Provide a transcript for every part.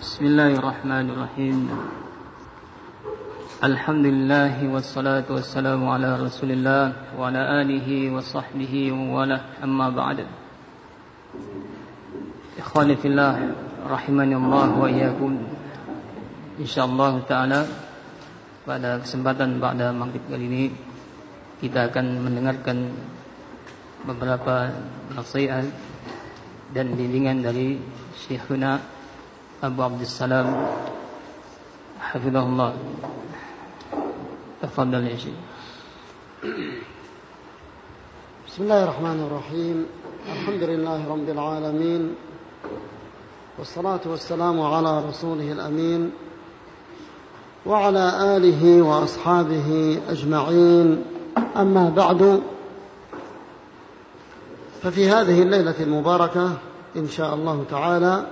بسم الله الرحمن الرحيم الحمد لله والصلاة والسلام على رسول الله وعلى آله وصحبه وله أما بعد إخواني في الله رحمني الله وإياكم إن شاء الله تعالى pada kesempatan pada maghrib kali ini kita akan mendengarkan beberapa nasihat dan bimbingan dari Syekhuna السلام حفظه الله تفضل يا شيخ بسم الله الرحمن الرحيم الحمد لله رب العالمين والصلاة والسلام على رسوله الأمين وعلى آله وأصحابه أجمعين أما بعد ففي هذه الليلة المباركة إن شاء الله تعالى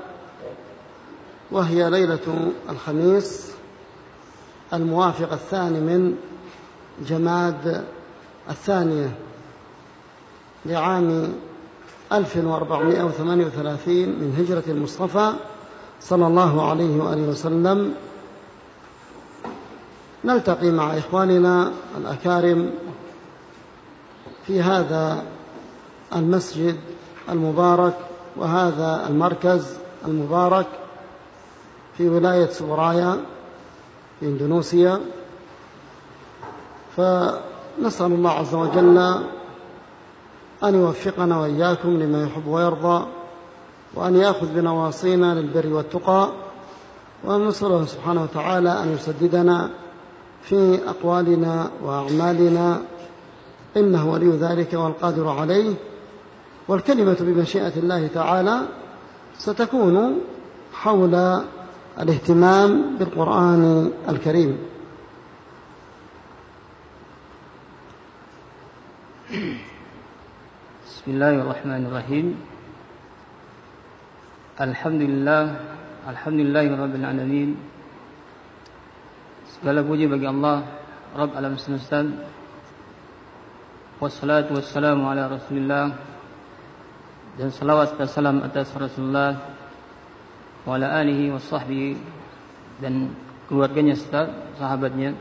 وهي ليلة الخميس الموافق الثاني من جماد الثانية لعام 1438 من هجرة المصطفى صلى الله عليه وآله وسلم. نلتقي مع إخواننا الأكارم في هذا المسجد المبارك وهذا المركز المبارك في ولاية سورايا في إندونيسيا. فنسأل الله عز وجل أن يوفقنا وإياكم لما يحب ويرضى وأن يأخذ بنواصينا للبر والتقى وأن نسأله سبحانه وتعالى أن يسددنا في أقوالنا وأعمالنا. إنه ولي ذلك والقادر عليه. والكلمة بمشيئة الله تعالى ستكون حول الاهتمام بالقرآن الكريم. بسم الله الرحمن الرحيم. الحمد لله الحمد لله رب العالمين. segala puji bagi Allah Rabb alam semesta. Wassalatu wassalamu ala rasulillah. Dan salawat dan salam atas Rasulullah wa ala alihi wa sahbihi dan keluarganya serta sahabatnya.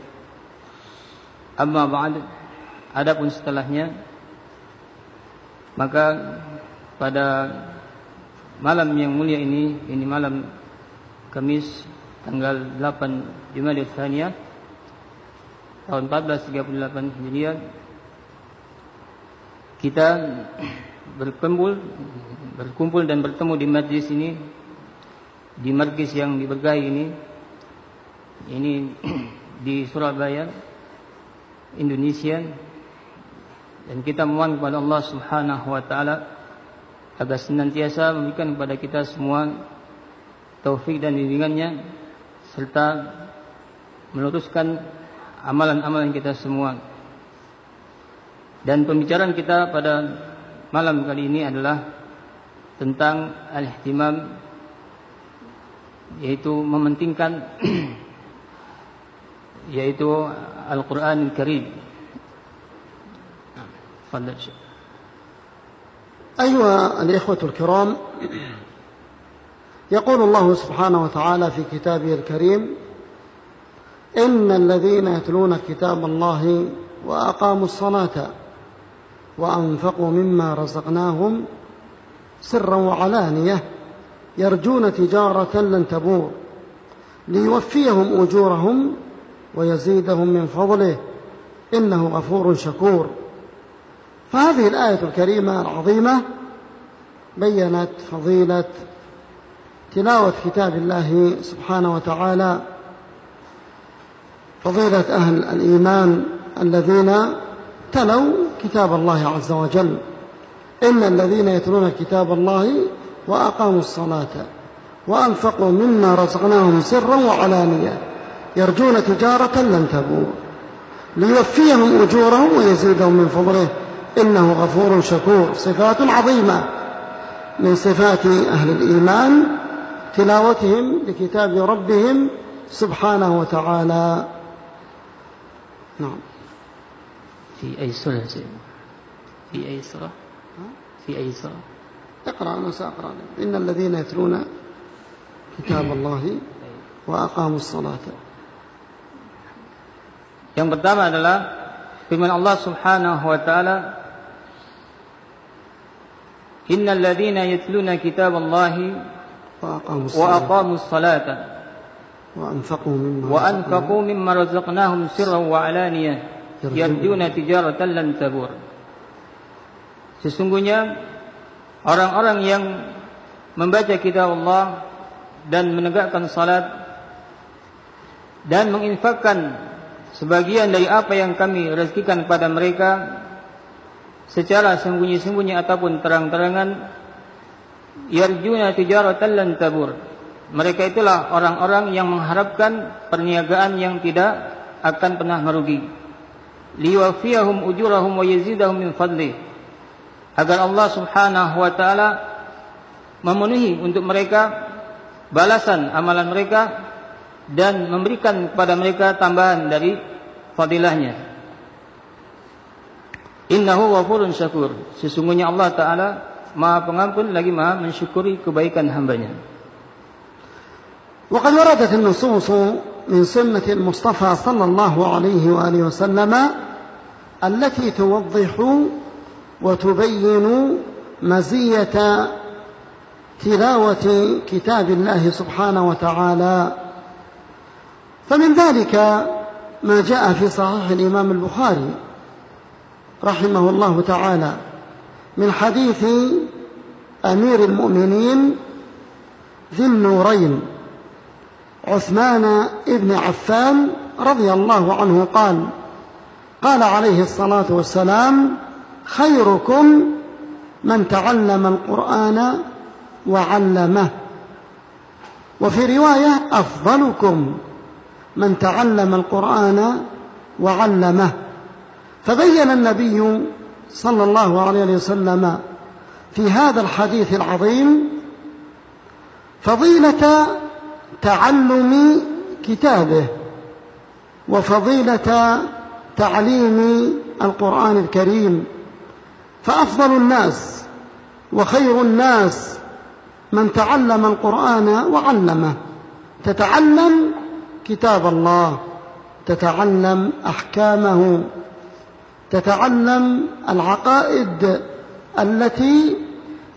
Amma ba'd adapun setelahnya maka pada malam yang mulia ini ini malam Kamis tanggal 8 Jumadil Tsaniyah tahun 1438 Hijriah kita berkumpul berkumpul dan bertemu di majlis ini di markis yang diberkahi ini ini di Surabaya Indonesia dan kita mohon kepada Allah Subhanahu wa taala agar senantiasa memberikan kepada kita semua taufik dan bimbingannya serta meluruskan amalan-amalan kita semua. Dan pembicaraan kita pada malam kali ini adalah tentang al-ihtimam yaitu mementingkan yaitu Al-Quran Al-Karim. تفضل أيها الإخوة الكرام يقول الله سبحانه وتعالى في كتابه الكريم إن الذين يتلون كتاب الله وأقاموا الصلاة وأنفقوا مما رزقناهم سرا وعلانية يرجون تجارة لن تبور ليوفيهم أجورهم ويزيدهم من فضله إنه غفور شكور. فهذه الآية الكريمة العظيمة بينت فضيلة تلاوة كتاب الله سبحانه وتعالى. فضيلة أهل الإيمان الذين تلوا كتاب الله عز وجل. إن الذين يتلون كتاب الله وأقاموا الصلاة وأنفقوا مما رزقناهم سرا وعلانية يرجون تجارة لن تبور. ليوفيهم أجورهم ويزيدهم من فضله. إنه غفور شكور. صفات عظيمة من صفات أهل الإيمان تلاوتهم لكتاب ربهم سبحانه وتعالى. نعم. في أي سورة في أي سورة في أي سورة اقرأ أنا سأقرأ. إن الذين يتلون كتاب الله وأقاموا الصلاة. Yang pertama adalah firman Allah Subhanahu wa taala Innal ladzina yatluna kitaballahi wa aqamus salata وأنفقوا مما وأنفقوا مما رزقناهم سرا وعلانية yarjuna tijaratan lan tabur. Sesungguhnya orang-orang yang membaca kitab Allah dan menegakkan salat dan menginfakkan sebagian dari apa yang kami rezekikan kepada mereka secara sembunyi-sembunyi ataupun terang-terangan yarjuna tijaratan lan tabur. Mereka itulah orang-orang yang mengharapkan perniagaan yang tidak akan pernah merugi. liwafiyahum ujurahum wa yazidahum min fadli agar Allah Subhanahu wa taala memenuhi untuk mereka balasan amalan mereka dan memberikan kepada mereka tambahan dari fadilahnya. Innahu ghafurun syakur. Sesungguhnya Allah taala Maha Pengampun lagi Maha mensyukuri kebaikan hambanya. وقد وردت النصوص من سنة المصطفى صلى الله عليه وآله وسلم التي توضح وتبين مزية تلاوة كتاب الله سبحانه وتعالى. فمن ذلك ما جاء في صحيح الإمام البخاري رحمه الله تعالى من حديث أمير المؤمنين ذي النورين. عثمان بن عفان رضي الله عنه قال قال عليه الصلاة والسلام خيركم من تعلم القرآن وعلمه. وفي رواية أفضلكم من تعلم القرآن وعلمه. فبين النبي صلى الله عليه وسلم في هذا الحديث العظيم فضيلة تعلم كتابه وفضيلة تعليم القرآن الكريم. فأفضل الناس وخير الناس من تعلم القرآن وعلمه. تتعلم كتاب الله تتعلم أحكامه تتعلم العقائد التي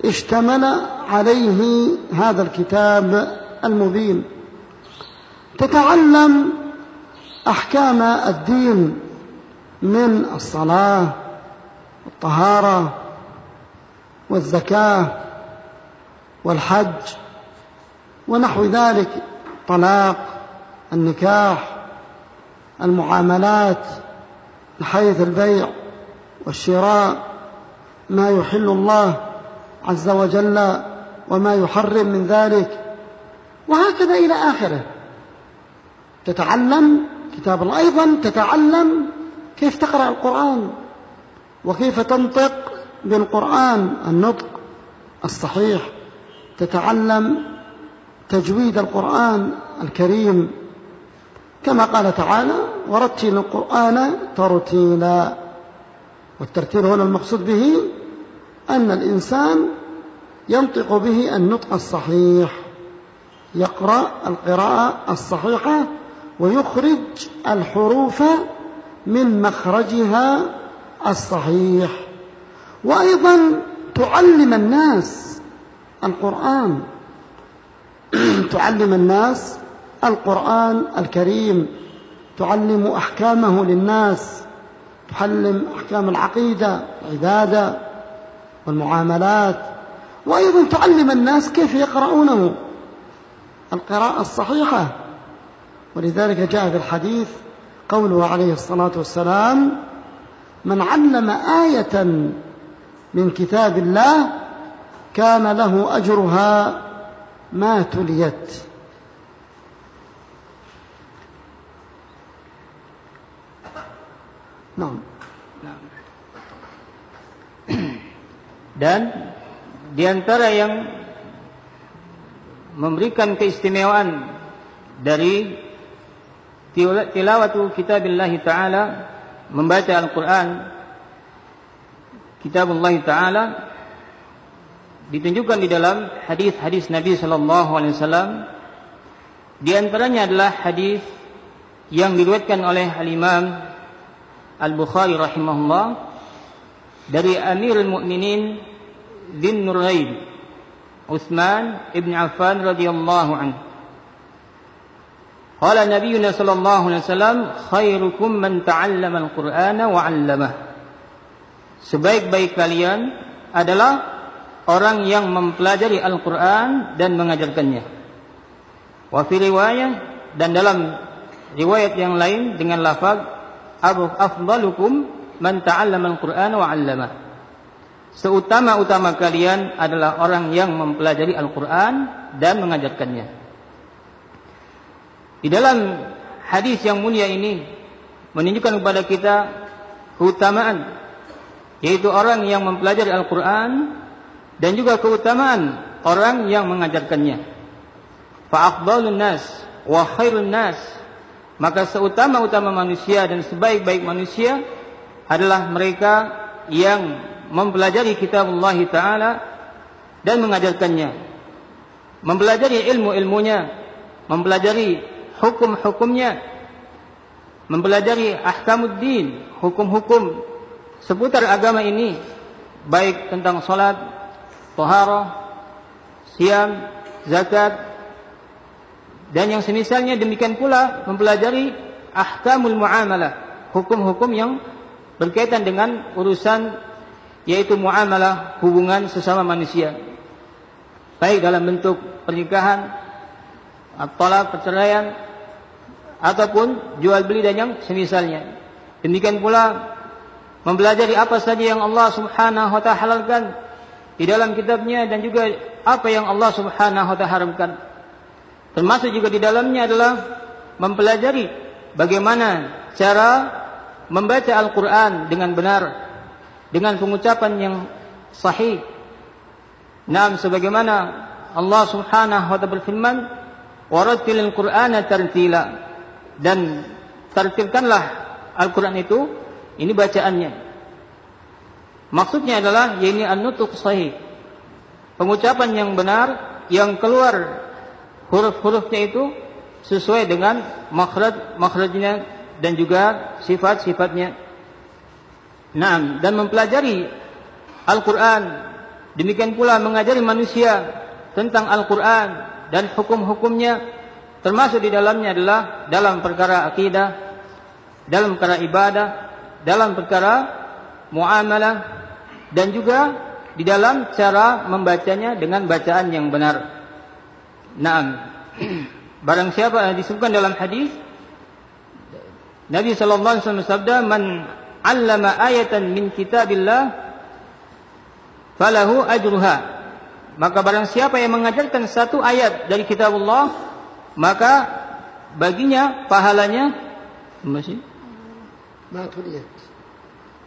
اشتمل عليه هذا الكتاب المبين. تتعلم أحكام الدين من الصلاة والطهارة والزكاة والحج ونحو ذلك طلاق النكاح المعاملات من حيث البيع والشراء ما يحل الله عز وجل وما يحرم من ذلك. وهكذا إلى آخره. تتعلم كتاب الله أيضا تتعلم كيف تقرأ القرآن وكيف تنطق بالقرآن النطق الصحيح. تتعلم تجويد القرآن الكريم. كما قال تعالى ورتل القرآن ترتيلا والترتيل هنا المقصود به أن الإنسان ينطق به النطق الصحيح. يقرأ القراءة الصحيحة ويخرج الحروف من مخرجها الصحيح. وأيضا تعلم الناس القرآن. تعلم الناس القرآن الكريم. تعلم أحكامه للناس. تعلم أحكام العقيدة العبادة والمعاملات. وأيضا تعلم الناس كيف يقرؤونه. القراءة الصحيحة. ولذلك جاء في الحديث قوله عليه الصلاة والسلام من علم آية من كتاب الله كان له أجرها ما تليت. نعم. Dan di antara yang memberikan keistimewaan dari tilawatu kitabillah taala membaca Al-Qur'an kitabullah taala ditunjukkan di dalam hadis-hadis Nabi sallallahu alaihi wasallam. Di antaranya adalah hadis yang diriwayatkan oleh Al-Imam Al-Bukhari rahimahullah dari Amirul Mukminin Dzin Nurain Utsman ibn Affan radhiyallahu anhu Qala Nabi sallallahu alaihi wasallam khairukum man ta'allama al-Qur'ana wa 'allamah Sebaik-baik kalian adalah orang yang mempelajari Al-Quran dan mengajarkannya. Wa fi riwayah dan dalam riwayat yang lain dengan lafaz afdalukum man ta'allama al-Qur'an wa 'allama. Seutama-utama kalian adalah orang yang mempelajari Al-Qur'an dan mengajarkannya. Di dalam hadis yang mulia ini menunjukkan kepada kita keutamaan yaitu orang yang mempelajari Al-Qur'an dan juga keutamaan orang yang mengajarkannya. Fa'aqbalun nas wa khairun nas. Maka seutama-utama manusia dan sebaik-baik manusia adalah mereka yang mempelajari kitab Allah Ta'ala dan mengajarkannya. Mempelajari ilmu-ilmunya. Mempelajari hukum-hukumnya. Mempelajari ahkamuddin, hukum-hukum seputar agama ini. Baik tentang salat, taharah, siam, zakat, dan yang semisalnya demikian pula mempelajari ahkamul muamalah, hukum-hukum yang berkaitan dengan urusan yaitu muamalah hubungan sesama manusia. Baik dalam bentuk pernikahan, atau perceraian, ataupun jual beli dan yang semisalnya. Demikian pula mempelajari apa saja yang Allah Subhanahu wa taala halalkan di dalam kitabnya dan juga apa yang Allah Subhanahu wa taala haramkan. Termasuk juga di dalamnya adalah mempelajari bagaimana cara membaca Al-Qur'an dengan benar dengan pengucapan yang sahih. Naam sebagaimana Allah Subhanahu wa taala berfirman, "Warattilil Qur'ana tartila." Dan tertibkanlah Al-Qur'an itu ini bacaannya Maksudnya adalah ini an-nutuk sahih. Pengucapan yang benar yang keluar huruf-hurufnya itu sesuai dengan makhraj makhrajnya dan juga sifat-sifatnya. Naam, dan mempelajari Al-Qur'an demikian pula mengajari manusia tentang Al-Qur'an dan hukum-hukumnya termasuk di dalamnya adalah dalam perkara akidah, dalam perkara ibadah, dalam perkara muamalah dan juga di dalam cara membacanya dengan bacaan yang benar. Naam. Barang siapa yang disebutkan dalam hadis Nabi sallallahu alaihi wasallam bersabda, "Man 'allama ayatan min kitabillah falahu ajruha." Maka barang siapa yang mengajarkan satu ayat dari kitab Allah, maka baginya pahalanya masih ma tuliyat.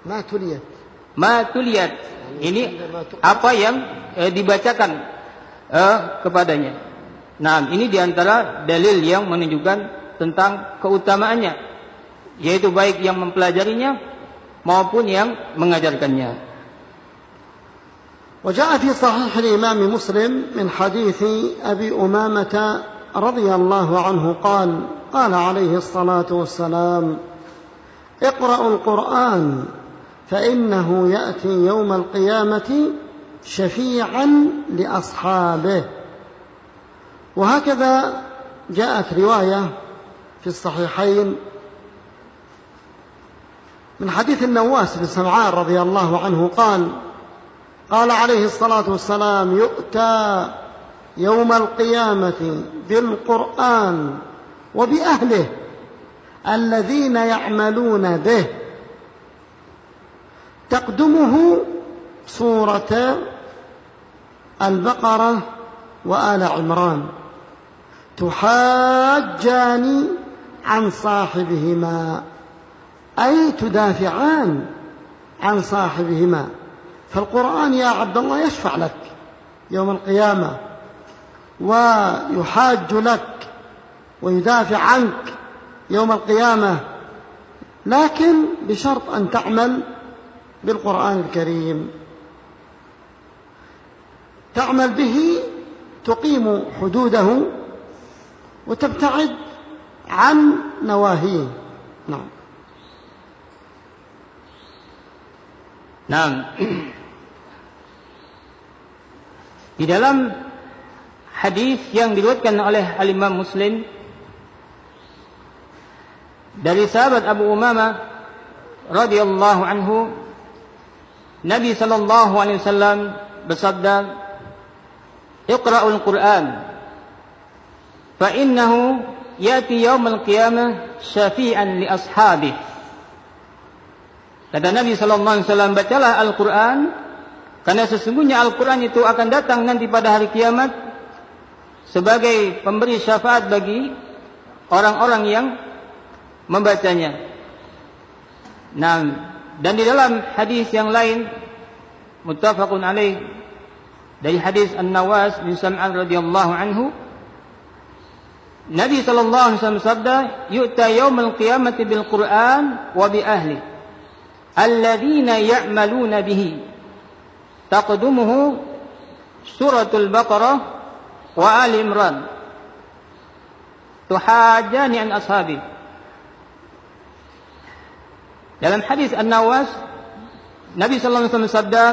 Ma tuliyat matuliyat. Ini apa yang e, dibacakan e, kepadanya. Nah, ini di antara dalil yang menunjukkan tentang keutamaannya, yaitu baik yang mempelajarinya maupun yang mengajarkannya. وجاء في صحيح الإمام مسلم من حديث أبي أمامة رضي الله عنه قال قال عليه الصلاة والسلام اقرأوا القرآن فإنه يأتي يوم القيامة شفيعا لأصحابه وهكذا جاءت رواية في الصحيحين من حديث النواس بن سمعان رضي الله عنه قال قال عليه الصلاة والسلام يؤتى يوم القيامة بالقرآن وبأهله الذين يعملون به. تقدمه سورة البقرة وآل عمران. تحاجان عن صاحبهما. أي تدافعان عن صاحبهما؟ فالقرآن يا عبد الله يشفع لك يوم القيامة ويحاج لك ويدافع عنك يوم القيامة لكن بشرط أن تعمل بالقرآن الكريم. تعمل به تقيم حدوده وتبتعد عن نواهيه. نعم. Nah, di dalam hadis yang diriwayatkan oleh Al-Imam Muslim dari sahabat Abu Umama radhiyallahu anhu Nabi sallallahu alaihi wasallam bersabda Iqra'ul Qur'an fa innahu yati yaumil qiyamah syafi'an li ashabihi. Kata Nabi sallallahu alaihi wasallam bacalah Al-Qur'an karena sesungguhnya Al-Quran itu akan datang nanti pada hari kiamat sebagai pemberi syafaat bagi orang-orang yang membacanya. Nah, dan di dalam hadis yang lain muttafaqun alaih dari hadis An-Nawas bin Sam'an radhiyallahu anhu Nabi sallallahu alaihi wasallam sabda yu'ta yaumil qiyamati bil Qur'an wa bi ahli alladziina ya'maluna bihi taqdumuhu suratul Baqarah wa Ali Imran tuhajani an ashabi dalam hadis An-Nawas Nabi sallallahu alaihi wasallam sabda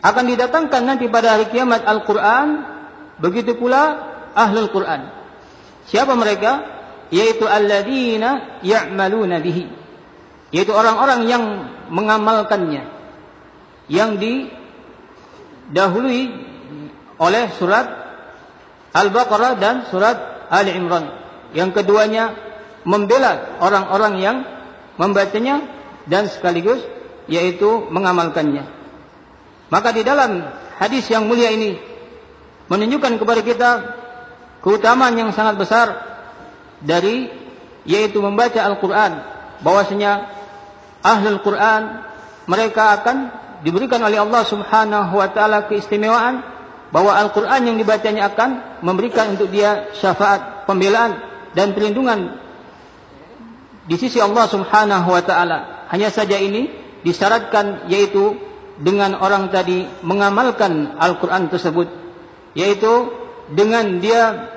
akan didatangkan nanti pada hari kiamat Al-Qur'an begitu pula ahlul Qur'an. Siapa mereka? Yaitu alladzina ya'maluna bihi yaitu orang-orang yang mengamalkannya yang di dahului oleh surat Al-Baqarah dan surat Ali Imran. Yang keduanya membela orang-orang yang membacanya dan sekaligus yaitu mengamalkannya. Maka di dalam hadis yang mulia ini menunjukkan kepada kita keutamaan yang sangat besar dari yaitu membaca Al-Qur'an bahwasanya ahlul Qur'an mereka akan diberikan oleh Allah Subhanahu wa taala keistimewaan bahwa Al-Qur'an yang dibacanya akan memberikan untuk dia syafaat, pembelaan dan perlindungan di sisi Allah Subhanahu wa taala. Hanya saja ini disyaratkan yaitu dengan orang tadi mengamalkan Al-Qur'an tersebut yaitu dengan dia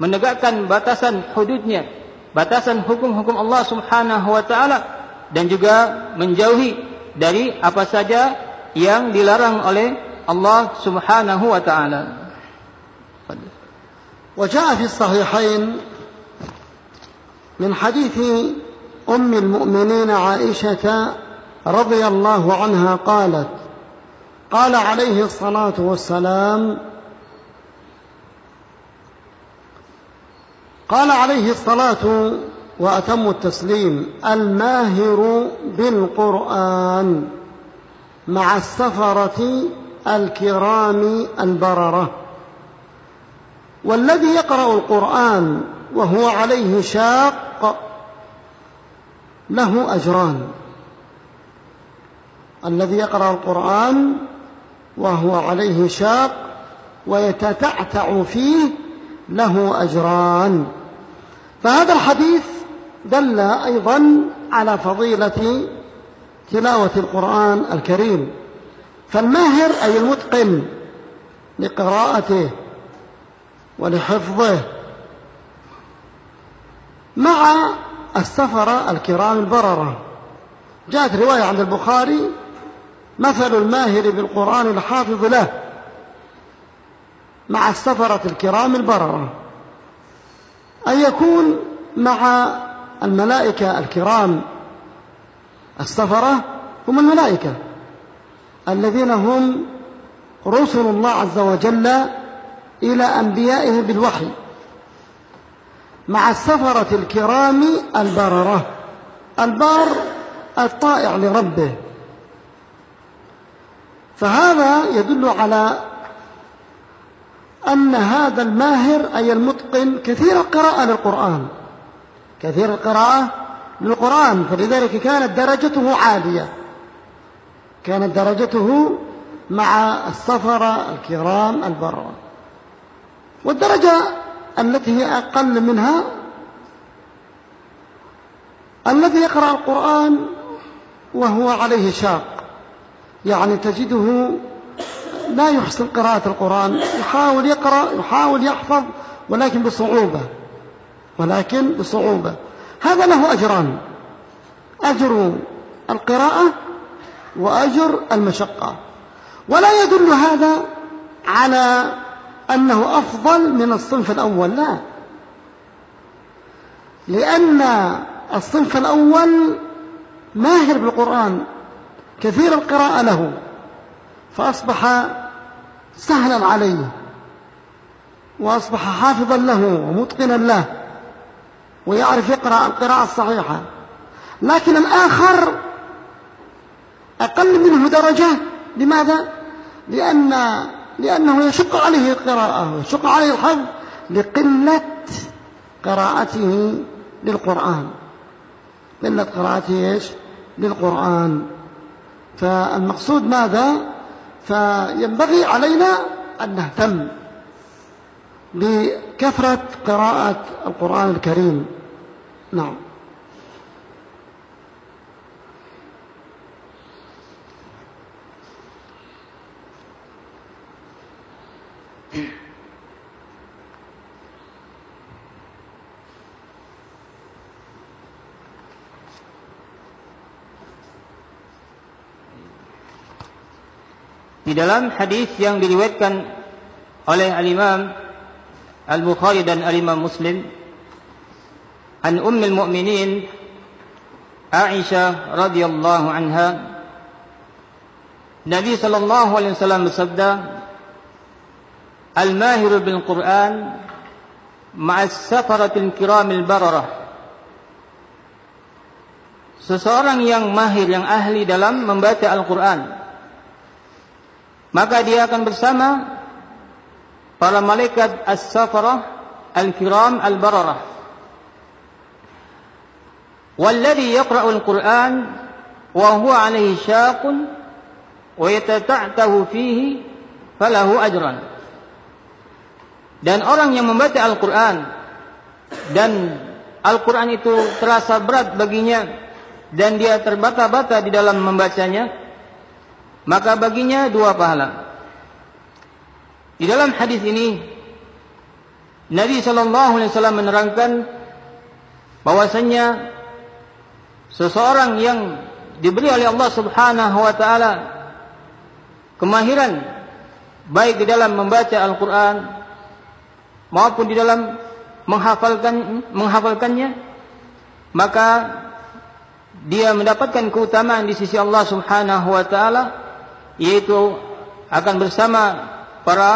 menegakkan batasan hududnya, batasan hukum-hukum Allah Subhanahu wa taala dan juga menjauhi dari apa saja yang dilarang oleh Allah Subhanahu wa taala. وجاء في الصحيحين من حديث أم المؤمنين عائشة رضي الله عنها قالت قال عليه الصلاة والسلام قال عليه الصلاة وأتم التسليم. الماهر بالقرآن مع السفرة الكرام البررة. والذي يقرأ القرآن وهو عليه شاق له أجران. الذي يقرأ القرآن وهو عليه شاق ويتتعتع فيه له أجران. فهذا الحديث دل أيضا على فضيلة تلاوة القرآن الكريم. فالماهر أي المتقن لقراءته ولحفظه مع السفرة الكرام البررة. جاءت رواية عند البخاري مثل الماهر بالقرآن الحافظ له مع السفرة الكرام البررة. أن يكون مع الملائكة الكرام السفرة هم الملائكة الذين هم رسل الله عز وجل إلى أنبيائه بالوحي مع السفرة الكرام البررة البار الطائع لربه. فهذا يدل على أن هذا الماهر أي المتقن كثير القراءة للقرآن. كثير القراءة للقرآن فلذلك كانت درجته عالية. كانت درجته مع السفرة الكرام البررة والدرجة التي هي أقل منها الذي يقرأ القرآن وهو عليه شاق. يعني تجده لا يحسن قراءة القرآن يحاول يقرأ يحاول يحفظ ولكن بصعوبة. ولكن بصعوبة. هذا له أجران. أجر القراءة وأجر المشقة. ولا يدل هذا على أنه أفضل من الصنف الأول لا. لأن الصنف الأول ماهر بالقرآن كثير القراءة له فأصبح سهلا عليه وأصبح حافظا له ومتقنا له. ويعرف يقرأ القراءة الصحيحة لكن الآخر أقل منه درجة لماذا؟ لأن لأنه يشق عليه القراءة ويشق عليه الحفظ لقلة قراءته للقرآن قلة قراءته إيش؟ للقرآن فالمقصود ماذا؟ فينبغي علينا أن نهتم بكثرة قراءة القرآن الكريم نعم Di dalam hadis yang diriwayatkan oleh Al-Imam Al-Bukhari dan Muslim. An Ummul Mukminin Aisyah radhiyallahu anha. Nabi sallallahu alaihi wasallam bersabda Al-mahiru Quran ma'as safaratil kiramil Seseorang yang mahir yang ahli dalam membaca Al-Qur'an maka dia akan bersama para malaikat as-safarah al-kiram al-bararah walladhi yaqra'u al-Qur'an wa huwa 'alayhi shaqun wa yatata'tahu dan orang yang membaca Al-Qur'an dan Al-Qur'an itu terasa berat baginya dan dia terbata-bata di dalam membacanya maka baginya dua pahala. Di dalam hadis ini Nabi sallallahu alaihi wasallam menerangkan bahwasanya seseorang yang diberi oleh Allah Subhanahu wa taala kemahiran baik di dalam membaca Al-Qur'an maupun di dalam menghafalkan menghafalkannya maka dia mendapatkan keutamaan di sisi Allah Subhanahu wa taala yaitu akan bersama para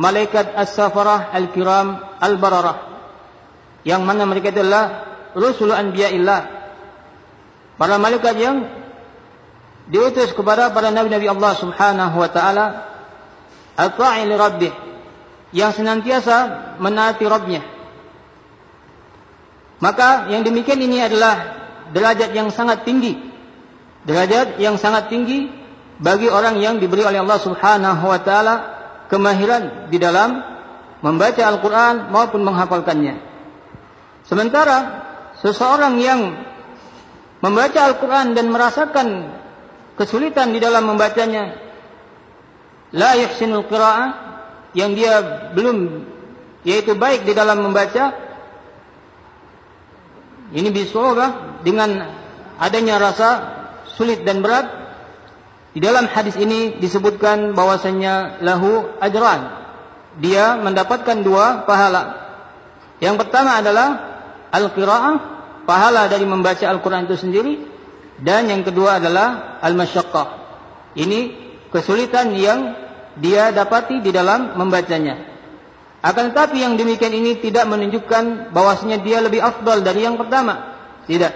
malaikat as-safarah al-kiram al-bararah. Yang mana mereka adalah rusul anbiya'illah para malaikat yang diutus kepada para nabi-nabi Allah Subhanahu wa taala ata'i li rabbih yang senantiasa menaati Rabbnya. Maka yang demikian ini adalah derajat yang sangat tinggi. Derajat yang sangat tinggi bagi orang yang diberi oleh Allah Subhanahu wa taala kemahiran di dalam membaca Al-Qur'an maupun menghafalkannya. Sementara seseorang yang membaca Al-Qur'an dan merasakan kesulitan di dalam membacanya la yuhsinul qira'ah yang dia belum yaitu baik di dalam membaca ini bisa dengan adanya rasa sulit dan berat di dalam hadis ini disebutkan bahwasanya lahu ajran. Dia mendapatkan dua pahala. Yang pertama adalah al-qiraah, pahala dari membaca Al-Qur'an itu sendiri dan yang kedua adalah al-masyaqqah. Ini kesulitan yang dia dapati di dalam membacanya. Akan tetapi yang demikian ini tidak menunjukkan bahwasanya dia lebih afdal dari yang pertama. Tidak.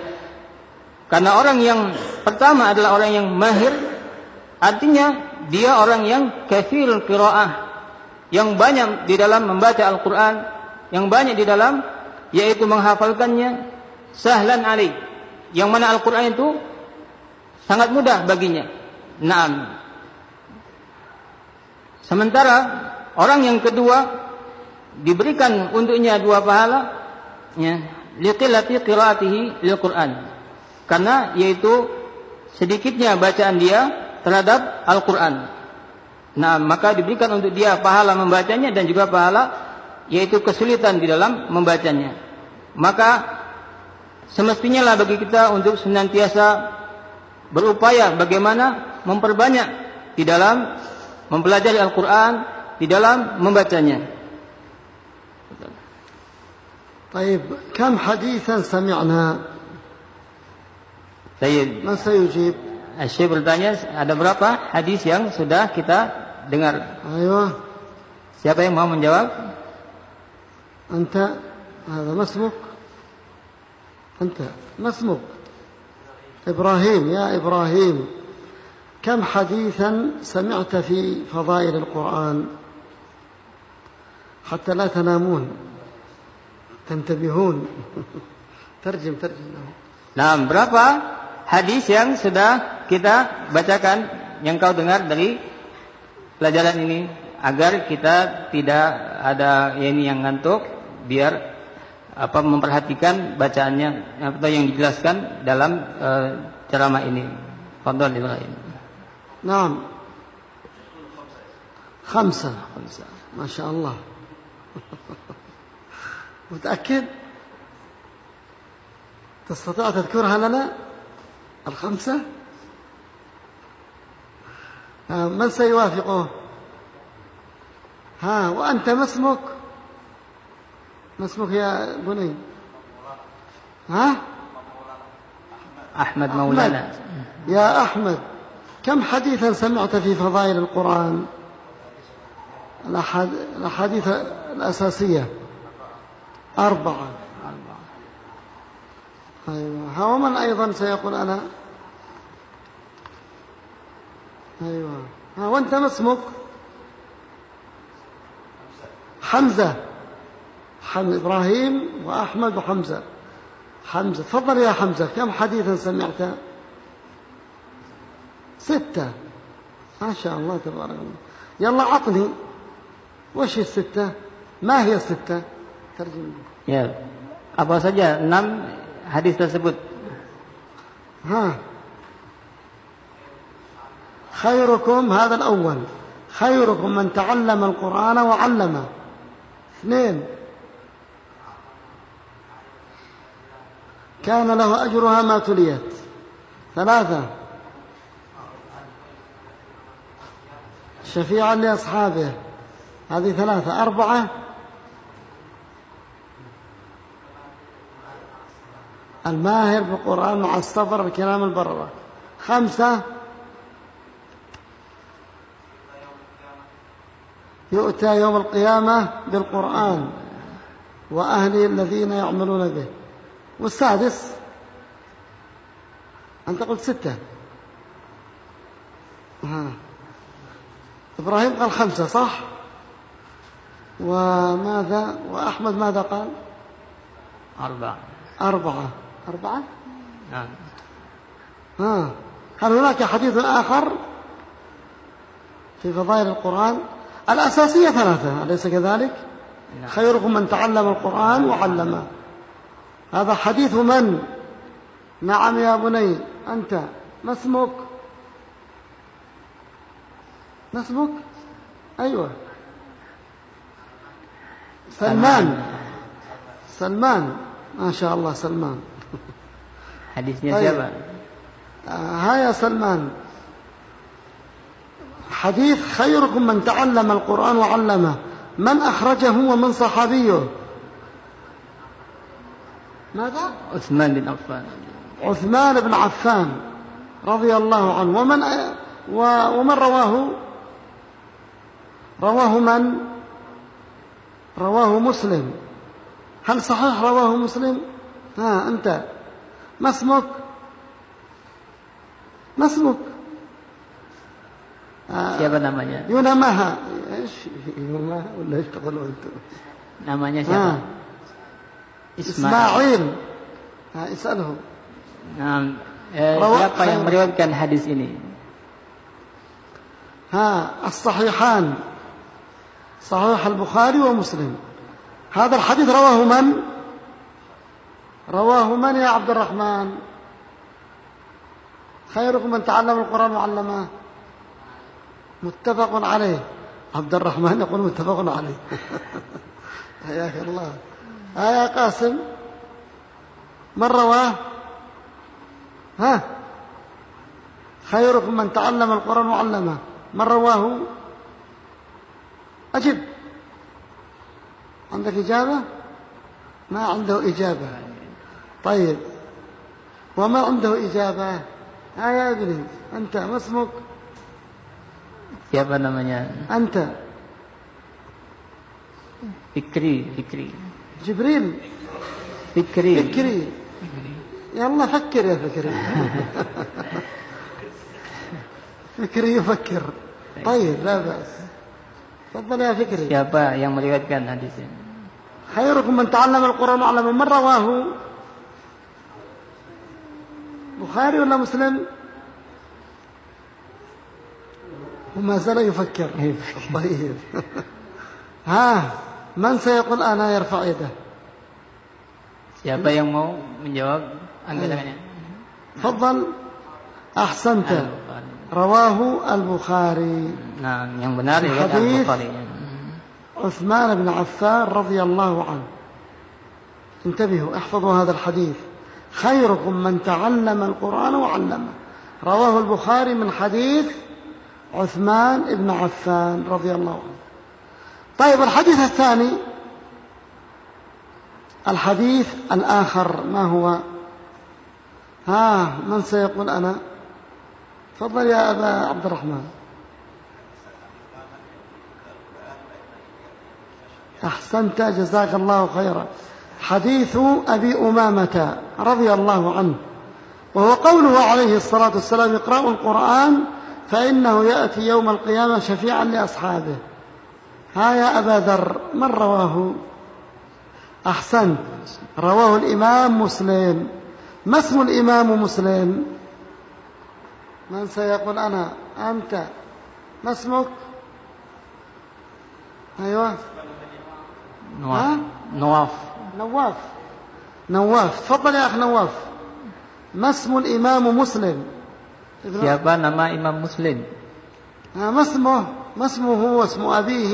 Karena orang yang pertama adalah orang yang mahir Artinya dia orang yang kafirul qiraah, yang banyak di dalam membaca Al-Qur'an, yang banyak di dalam yaitu menghafalkannya sahlan ali. Yang mana Al-Qur'an itu sangat mudah baginya. Naam. Sementara orang yang kedua diberikan untuknya dua pahala ya, liqillati qiraatihi lil Qur'an. Karena yaitu sedikitnya bacaan dia terhadap Al-Quran. Nah, maka diberikan untuk dia pahala membacanya dan juga pahala yaitu kesulitan di dalam membacanya. Maka semestinya lah bagi kita untuk senantiasa berupaya bagaimana memperbanyak di dalam mempelajari Al-Quran, di dalam membacanya. طيب كم حديثا سمعنا طيب من سيجيب Syekh bertanya ada berapa hadis yang sudah kita dengar أيوة siapa yang mau menjawab أنت هذا ما اسمك أنت ما اسمك إبراهيم يا إبراهيم كم حديثا سمعت في فضائل القرآن حتى لا تنامون تنتبهون ترجم ترجم Nah, berapa hadis yang sudah kita bacakan yang kau dengar dari pelajaran ini agar kita tidak ada ini yang ngantuk biar apa memperhatikan bacaannya atau yang dijelaskan dalam uh, ceramah ini. Fadhal Ibrahim. نعم خمسة ما شاء الله متأكد تستطيع تذكرها لنا الخمسة؟ ها من سيوافقه؟ ها وأنت ما اسمك؟ ما اسمك يا بني؟ ها؟ أحمد مولانا. يا أحمد كم حديثا سمعت في فضائل القرآن؟ الأحاديث الأساسية. أربعة. أيوة. ها ومن أيضا سيقول أنا. أيوة. ها وأنت ما اسمك؟ حمزة. حمزة إبراهيم وأحمد وحمزة. حمزة. تفضل يا حمزة. كم حديثا سمعت؟ ستة. ما شاء الله تبارك الله. يلا عطني. وش الستة؟ ما هي الستة؟ ترجم ya apa saja enam hadis tersebut? ها خيركم هذا الأول خيركم من تعلم القرآن وعلمه اثنين كان له أجرها ما تليت ثلاثة شفيعا لأصحابه هذه ثلاثة أربعة الماهر بالقرآن مع الصبر الكلام البررة. خمسة يؤتى يوم القيامة بالقرآن وأهل الذين يعملون به. والسادس أنت قلت ستة. ها. إبراهيم قال خمسة صح؟ وماذا؟ وأحمد ماذا قال؟ أربعة. أربعة. أربعة؟ نعم. ها. هل هناك حديث آخر في فضائل القرآن؟ الأساسية ثلاثة أليس كذلك؟ نعم. خيركم من تعلم القرآن وعلمه. هذا حديث من؟ نعم يا بني أنت. ما اسمك؟ ما اسمك؟ أيوة. سلمان. سلمان. ما شاء الله سلمان. hadisnya طيب. آه، ها يا سلمان. حديث خيركم من تعلم القرآن وعلمه من أخرجه ومن صحابيه. ماذا؟ Utsman bin Affan عثمان بن عفان رضي الله عنه. ومن ومن رواه؟ رواه من؟ رواه مسلم. هل صحيح رواه مسلم؟ ها أنت ما اسمك ما اسمك آه، siapa namanya يونمها ايش يونمها ولا ايش تقولوا انتم namanya ها siapa اسماعيل ها اسأله Nah, eh, Rawat siapa yang khair. meriwayatkan hadis ini? ها الصحيحان صحيح البخاري ومسلم هذا الحديث رواه من رواه من يا عبد الرحمن؟ خيركم من تعلم القرآن وعلمه. متفق عليه. عبد الرحمن يقول متفق عليه. حياك الله. ها يا قاسم؟ من رواه؟ ها؟ خيركم من تعلم القرآن وعلمه. من رواه؟ أجب. عندك إجابة؟ ما عنده إجابة. طيب وما عنده إجابة ها يا ابني أنت ما اسمك Siapa namanya? Anta. Fikri, Fikri. Jibril. Fikri. Fikri. يلا فكر يا فكري فكري يفكر طيب لا بأس تفضل يا فكري Siapa yang meriwayatkan hadis ini? خيركم من تعلم القرآن وعلم من رواه بخاري ولا مسلم؟ وما زال يفكر. طيب. ها من سيقول أنا يرفع يده؟ Siapa yang mau menjawab? Tangannya? تفضل. أحسنت. رواه البخاري. Nah, yang benar ya Hadis. Al-Bukhari. عثمان بن عفان رضي الله عنه. انتبهوا احفظوا هذا الحديث. خيركم من تعلم القرآن وعلمه. رواه البخاري من حديث عثمان بن عفان رضي الله عنه. طيب الحديث الثاني. الحديث الآخر ما هو؟ ها من سيقول أنا؟ تفضل يا أبا عبد الرحمن. أحسنت جزاك الله خيرا. حديث أبي أمامة رضي الله عنه وهو قوله عليه الصلاة والسلام اقرأوا القرآن فإنه يأتي يوم القيامة شفيعا لأصحابه. ها يا أبا ذر من رواه؟ أحسن رواه الإمام مسلم. ما اسم الإمام مسلم؟ من سيقول أنا؟ أنت. ما اسمك؟ أيوة. ها؟ Nuaf. Nuaf. نواف نواف تفضل يا أخ نواف ما اسم الإمام مسلم ابن- Siapa nama Imam Muslim? ها، ما اسمه ما اسمه واسم أبيه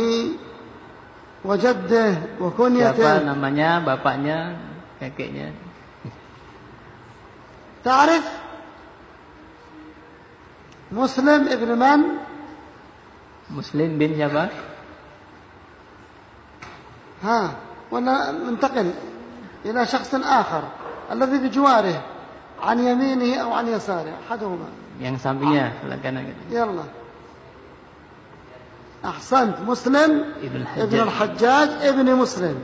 وجده Siapa وكنيته namanya, bapaknya, kakeknya? تعرف مسلم ابن من Muslim bin siapa? ها ولا ننتقل إلى شخص آخر الذي بجواره عن يمينه أو عن يساره أحدهما. Yang sampingnya, sebelah kanan. يلا. أحسنت. مسلم؟ ابن Hajjaj. الحجاج ابن مسلم.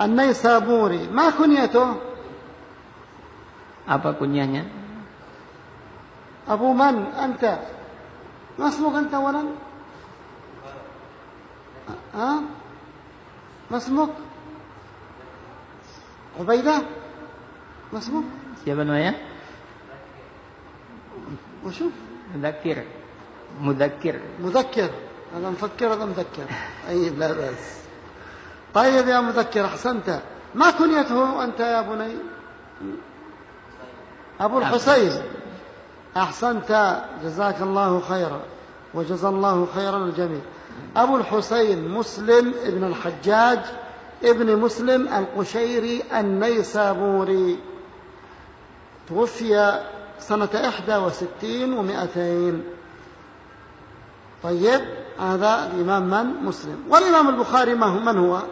النيسابوري. ما كنيته؟ Apa kunyahnya? أبو من أنت؟ ما اسمك أنت أولا؟ ها ما اسمك؟ عبيدة؟ ما اسمك؟ Siapa namanya? وشو؟ Mudakir. Mudakir. مذكر. هذا مفكر هذا مذكر. أي لا بأس. طيب يا مذكر أحسنت. ما كنيته أنت يا بني؟ أبو الحسين. أحسنت. جزاك الله خيرا. وجزى الله خيرا الجميع أبو الحسين مسلم ابن الحجاج ابن مسلم القشيري النيسابوري. توفي سنة إحدى وستين ومائتين طيب هذا الإمام من؟ مسلم. والإمام البخاري ما هو؟ من هو؟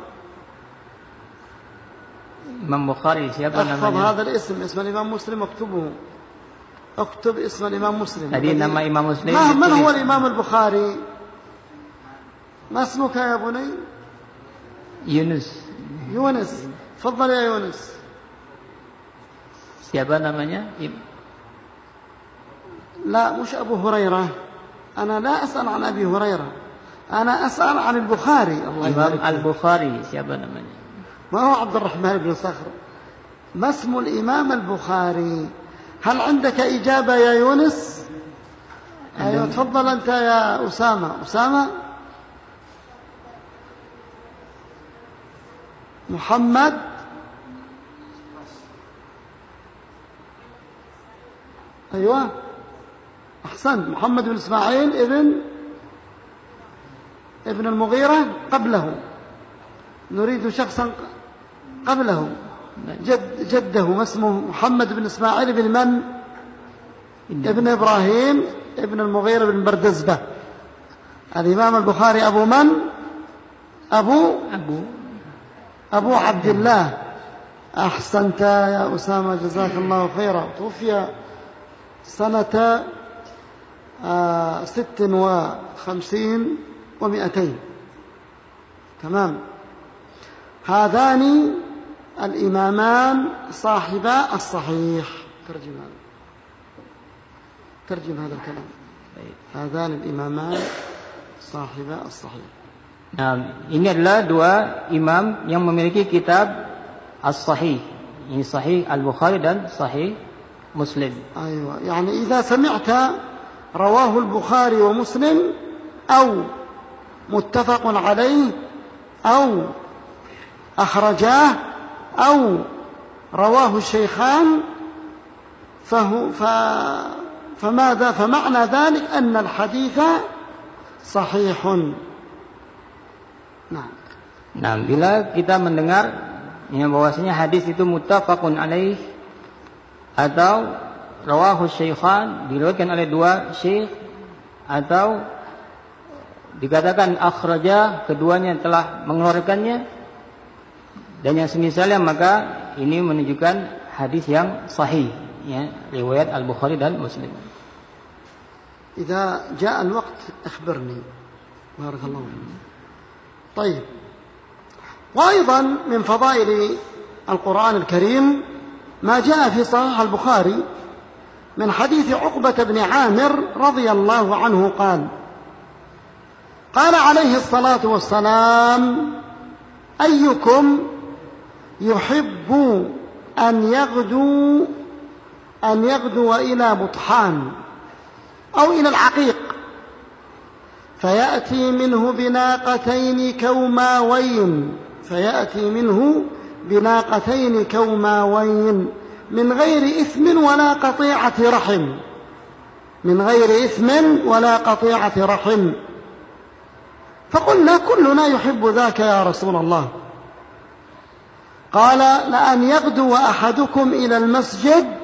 Bukhari siapa احفظ? هذا الاسم اسم الإمام مسلم اكتبه. اكتب اسم الإمام مسلم. nama Imam Muslim ما من هو. الإمام البخاري؟ ما اسمك يا بني؟ Yunus. يونس. تفضل يا يونس. Siapa namanya? لا مش أبو هريرة. أنا لا أسأل عن أبي هريرة. أنا أسأل عن البخاري. الله فيك. Al-Bukhari. Siapa namanya? ما هو عبد الرحمن بن صخر؟ ما اسم الإمام البخاري؟ هل عندك إجابة يا يونس؟ أيوة تفضل أنت يا أسامة. أسامة؟ محمد أيوة. أحسنت محمد بن إسماعيل ابن ابن المغيرة قبله. نريد شخصا قبله. جد جده ما اسمه محمد بن إسماعيل بن من؟ ابن إبراهيم ابن المغيرة بن بردزبة. الإمام البخاري أبو من؟ أبو أبو. أبو عبد الله أحسنت يا أسامة جزاك الله خيرا. توفي سنة آه، ست وخمسين ومئتين. تمام. هذان الإمامان صاحبا الصحيح. ترجم هذا. ترجم هذا الكلام. هذان الإمامان صاحبا الصحيح. Nah, ini adalah dua imam yang memiliki kitab As-Sahih. Ini Sahih Al-Bukhari dan Sahih Muslim. أيوة يعني إذا سمعت رواه البخاري ومسلم أو متفق عليه أو أخرجاه أو رواه الشيخان فهو ف فماذا فمعنى ذلك أن الحديث صحيح Nah, bila kita mendengar yang bahwasanya hadis itu muttafaqun alaih atau rawahu syaikhan diriwayatkan oleh dua syekh atau dikatakan akhraja keduanya telah mengeluarkannya dan yang semisalnya maka ini menunjukkan hadis yang sahih ya riwayat Al-Bukhari dan Muslim. إذا جاء الوقت أخبرني بارك الله فيك طيب وأيضا من فضائل القرآن الكريم ما جاء في صحيح البخاري من حديث عقبة بن عامر رضي الله عنه قال قال عليه الصلاة والسلام أيكم يحب أن يغدو أن يغدو إلى بطحان أو إلى العقيق فيأتي منه بناقتين كوماوين فيأتي منه بناقتين كوماوين من غير إثم ولا قطيعة رحم. من غير إثم ولا قطيعة رحم. فقلنا كلنا يحب ذاك يا رسول الله. قال لأن يغدو أحدكم إلى المسجد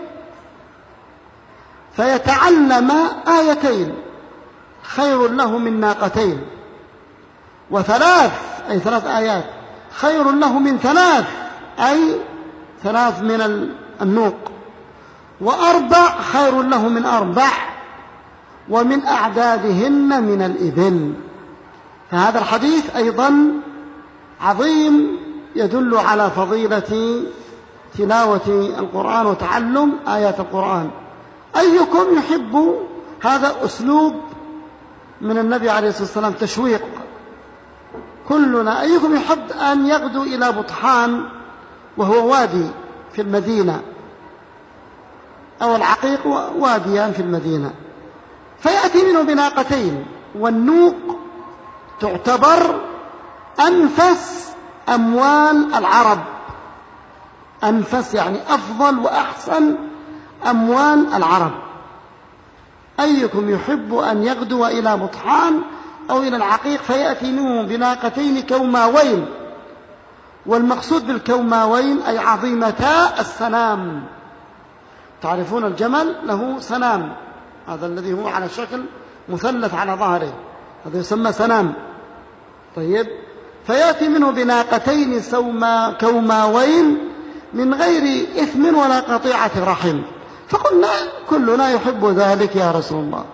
فيتعلم آيتين خير له من ناقتين. وثلاث أي ثلاث آيات. خير له من ثلاث أي ثلاث من النوق. وأربع خير له من أربع ومن أعدادهن من الإبل. فهذا الحديث أيضا عظيم يدل على فضيلة تلاوة القرآن وتعلم آيات القرآن. أيكم يحب هذا أسلوب من النبي عليه الصلاة والسلام تشويق كلنا أيكم يحب أن يغدو إلى بطحان وهو وادي في المدينة أو العقيق واديان في المدينة. فيأتي منه بناقتين والنوق تعتبر أنفس أموال العرب. أنفس يعني أفضل وأحسن أموال العرب. أيكم يحب أن يغدو إلى بطحان أو إلى العقيق فيأتي منه بناقتين كوماوين. والمقصود بالكوماوين أي عظيمتا السنام. تعرفون الجمل له سنام. هذا الذي هو على شكل مثلث على ظهره. هذا يسمى سنام. طيب. فيأتي منه بناقتين سوما كوماوين من غير إثم ولا قطيعة رحم. فقلنا كلنا يحب ذلك يا رسول الله.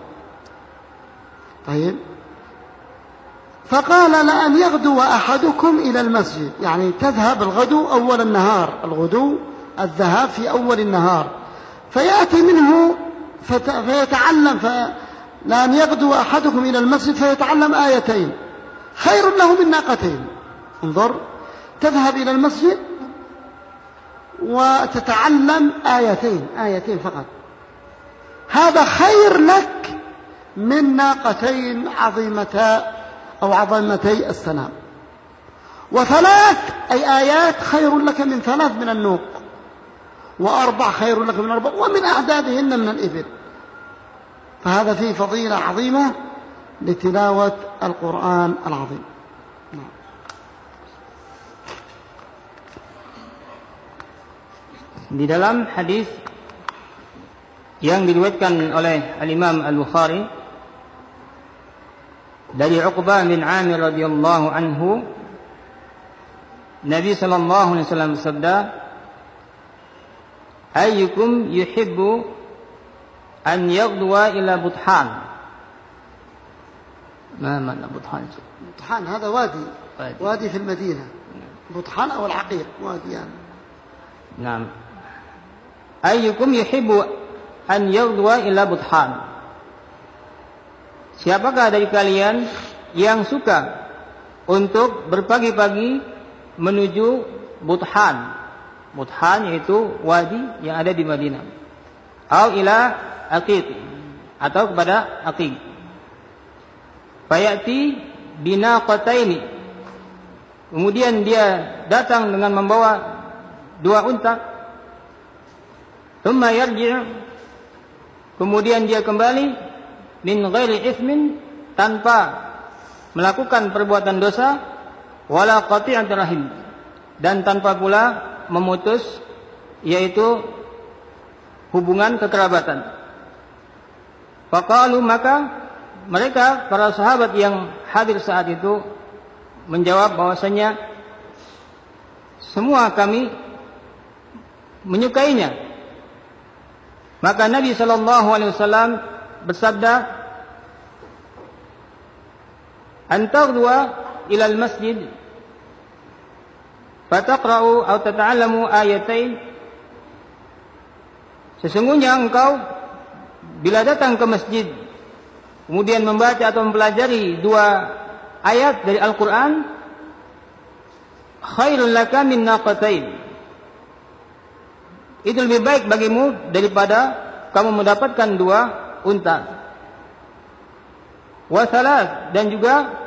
طيب. فقال لأن يغدو أحدكم إلى المسجد. يعني تذهب الغدو أول النهار. الغدو الذهاب في أول النهار. فيأتي منه فيتعلم لأن يغدو أحدكم إلى المسجد فيتعلم آيتين. خير له من ناقتين. انظر. تذهب إلى المسجد وتتعلم آيتين. آيتين فقط. هذا خير لك من ناقتين عظيمتا أو عظيمتي السنام وثلاث أي آيات خير لك من ثلاث من النوق. وأربع خير لك من أربع ومن أعدادهن من الإبل. فهذا فيه فضيلة عظيمة لتلاوة القرآن العظيم. نعم. Di dalam hadis yang diriwayatkan oleh Al-Imam Al-Bukhari dari Uqbah bin Amir radhiyallahu anhu Nabi sallallahu alaihi wasallam bersabda Ayyukum yuhibbu an yaghduwa ila Buthan ما معنى بطحان بطحان هذا وادي وادي, وادي في المدينة بطحان أو العقيق وادي يعني. نعم ayyukum yuhibbu an yaghdwa ila buthan Siapakah dari kalian yang suka untuk berpagi-pagi menuju Buthan? Buthan yaitu wadi yang ada di Madinah. Atau ila Aqiq atau kepada Aqiq. Fayati binaqataini. Kemudian dia datang dengan membawa dua unta kemudian dia kembali min ghairi ismin tanpa melakukan perbuatan dosa wala qati'at rahim dan tanpa pula memutus yaitu hubungan kekerabatan. Faqalu maka mereka para sahabat yang hadir saat itu menjawab bahwasanya semua kami menyukainya maka Nabi Shallallahu Alaihi Wasallam bersabda, "Antar dua ilal masjid, fataqra'u atau tata'alamu ayatain." Sesungguhnya engkau bila datang ke masjid, kemudian membaca atau mempelajari dua ayat dari Al-Quran, khairul laka min naqatain itu lebih baik bagimu daripada kamu mendapatkan dua unta. Wasalah dan juga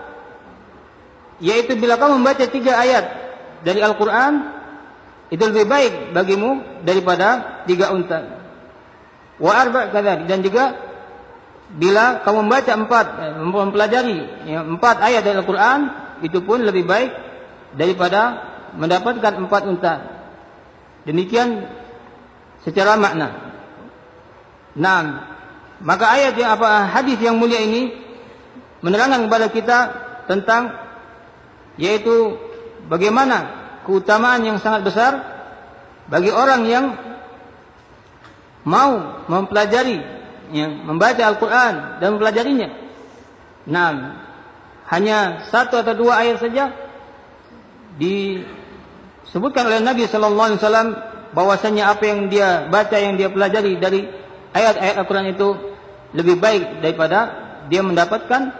yaitu bila kamu membaca tiga ayat dari Al-Quran itu lebih baik bagimu daripada tiga unta. Wa arba dan juga bila kamu membaca empat mempelajari ya, empat ayat dari Al-Quran itu pun lebih baik daripada mendapatkan empat unta. Demikian secara makna. Nah, maka ayat yang apa hadis yang mulia ini menerangkan kepada kita tentang yaitu bagaimana keutamaan yang sangat besar bagi orang yang mau mempelajari membaca Al-Quran dan mempelajarinya. Nah, hanya satu atau dua ayat saja disebutkan oleh Nabi Sallallahu Alaihi Wasallam bahwasanya apa yang dia baca yang dia pelajari dari ayat-ayat Al-Quran itu lebih baik daripada dia mendapatkan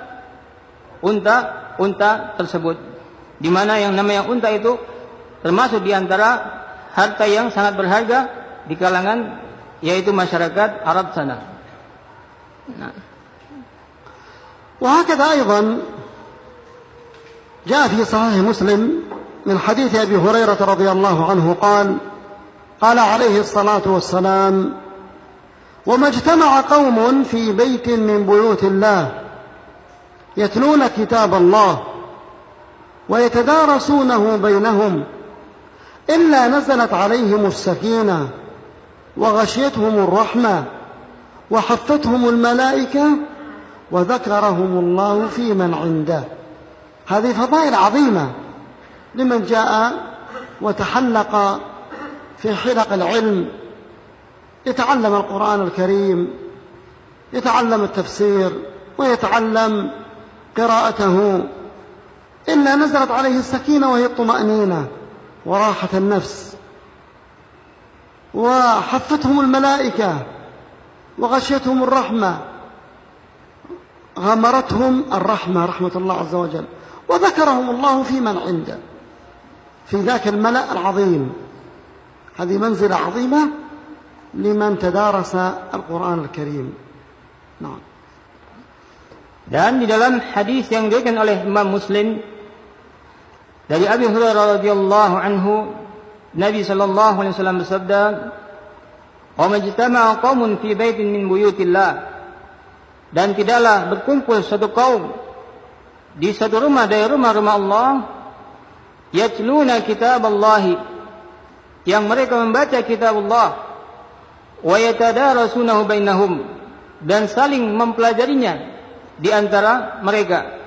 unta unta tersebut di mana yang namanya unta itu termasuk di antara harta yang sangat berharga di kalangan yaitu masyarakat Arab sana. Nah. وهكذا أيضا جاء في صحيح مسلم من حديث أبي هريرة رضي الله عنه قال قال عليه الصلاة والسلام وما اجتمع قوم في بيت من بيوت الله يتلون كتاب الله ويتدارسونه بينهم إلا نزلت عليهم السكينة وغشيتهم الرحمة وحفتهم الملائكة وذكرهم الله في من عنده. هذه فضائل عظيمة لمن جاء وتحلق في حلق العلم يتعلم القرآن الكريم يتعلم التفسير ويتعلم قراءته. إلا نزلت عليه السكينة وهي الطمأنينة وراحة النفس. وحفتهم الملائكة وغشيتهم الرحمة غمرتهم الرحمة رحمة الله عز وجل. وذكرهم الله في من عنده في ذاك الملأ العظيم. هذه منزلة عظيمة لمن تدارس القرآن الكريم نعم Dan di dalam hadis yang diriwayatkan oleh Imam Muslim dari Abi Hurairah radhiyallahu anhu Nabi sallallahu alaihi wasallam bersabda "Wa majtama'a qaumun fi baitin min buyutillah dan tidaklah berkumpul satu kaum di satu rumah dari rumah-rumah Allah yatluna kitab Allah yang mereka membaca kitab Allah wa yatadarasunahu bainahum dan saling mempelajarinya di antara mereka.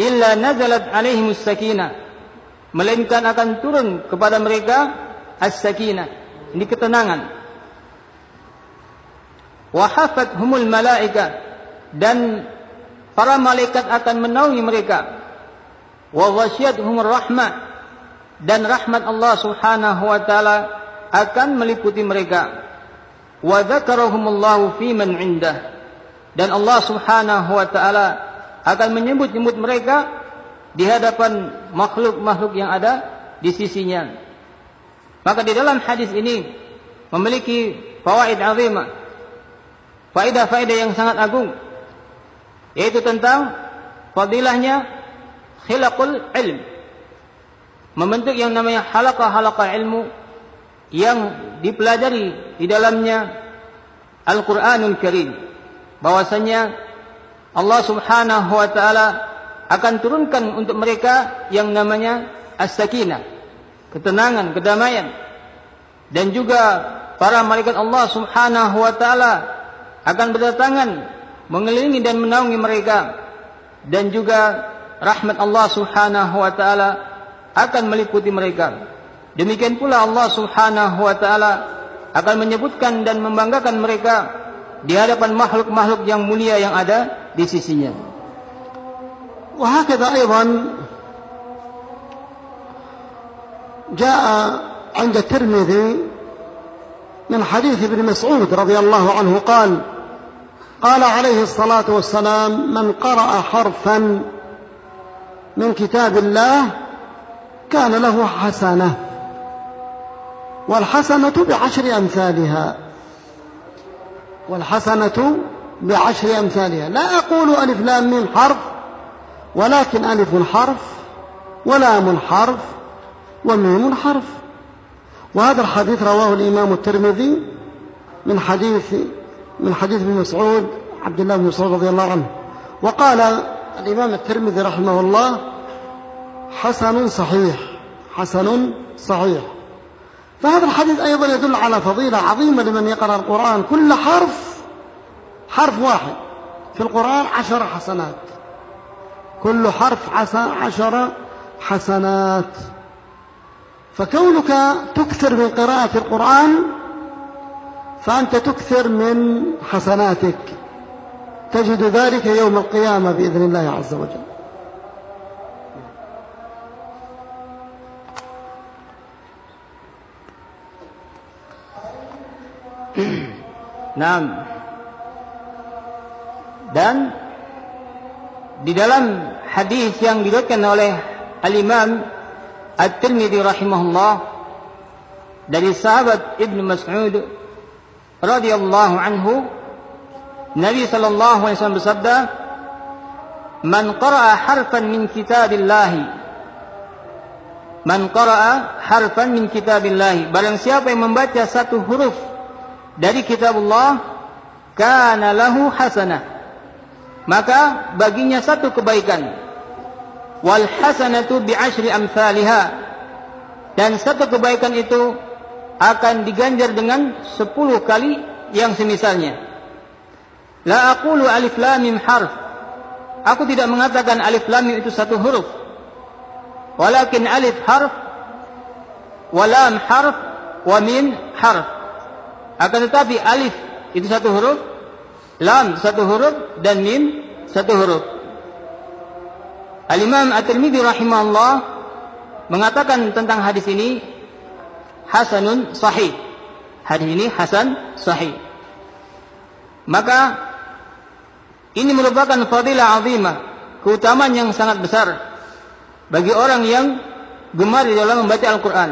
illa nazalat alaihimus sakinah melainkan akan turun kepada mereka as-sakinah. Ini ketenangan. wahafat humul malaika dan para malaikat akan menaungi mereka. wa humur rahmah dan rahmat Allah Subhanahu wa taala akan meliputi mereka wa dzakarahumullahu fi man indah. Dan Allah Subhanahu wa taala akan menyebut-nyebut mereka di hadapan makhluk-makhluk yang ada di sisinya. Maka di dalam hadis ini memiliki fawaid azimah faedah-faedah yang sangat agung yaitu tentang fadilahnya khilaqul ilm membentuk yang namanya halaqah-halaqah ilmu yang dipelajari di dalamnya Al-Qur'anul Karim. Bahwasanya Allah Subhanahu wa taala akan turunkan untuk mereka yang namanya as-sakinah ketenangan kedamaian. Dan juga para malaikat Allah Subhanahu wa taala akan berdatangan mengelilingi dan menaungi mereka. Dan juga rahmat Allah Subhanahu wa taala akan meliputi mereka. Demikian pula Allah Subhanahu wa taala akan menyebutkan dan membanggakan mereka di hadapan makhluk-makhluk yang mulia yang ada di sisinya. وهكذا أيضا جاء عند الترمذي من حديث ابن مسعود رضي الله عنه قال قال عليه الصلاة والسلام من قرأ حرفا من كتاب الله كان له حسنة والحسنة بعشر أمثالها. والحسنة بعشر أمثالها. لا أقول ألف لام من حرف ولكن ألف حرف ولام حرف وميم حرف. وهذا الحديث رواه الإمام الترمذي من حديث من حديث ابن مسعود عبد الله بن مسعود رضي الله عنه. وقال الإمام الترمذي رحمه الله حسن صحيح حسن صحيح. فهذا الحديث أيضا يدل على فضيلة عظيمة لمن يقرأ القرآن كل حرف حرف واحد. في القرآن عشر حسنات. كل حرف عشر حسنات. فكونك تكثر من قراءة القرآن فأنت تكثر من حسناتك. تجد ذلك يوم القيامة بإذن الله عز وجل. Nah, dan di dalam hadis yang diriwayatkan oleh Al-Imam At-Tirmidzi rahimahullah dari sahabat Ibnu Mas'ud radhiyallahu anhu Nabi sallallahu alaihi wasallam bersabda Man qara'a harfan min kitabillahi. Man qara'a harfan min kitabillahi. Barang siapa yang membaca satu huruf dari kitab Allah kana lahu hasanah maka baginya satu kebaikan wal hasanatu bi asyri amsalha dan satu kebaikan itu akan diganjar dengan sepuluh kali yang semisalnya. La aqulu alif lam mim harf. Aku tidak mengatakan alif lam itu satu huruf. Walakin alif harf wa lam harf wa mim harf. Akan tetapi alif itu satu huruf, lam satu huruf dan mim satu huruf. Al-Imam At-Tirmidzi rahimahullah mengatakan tentang hadis ini hasanun sahih. Hadis ini hasan sahih. Maka ini merupakan fadilah azimah, keutamaan yang sangat besar bagi orang yang gemar di dalam membaca Al-Qur'an.